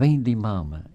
vem de mama.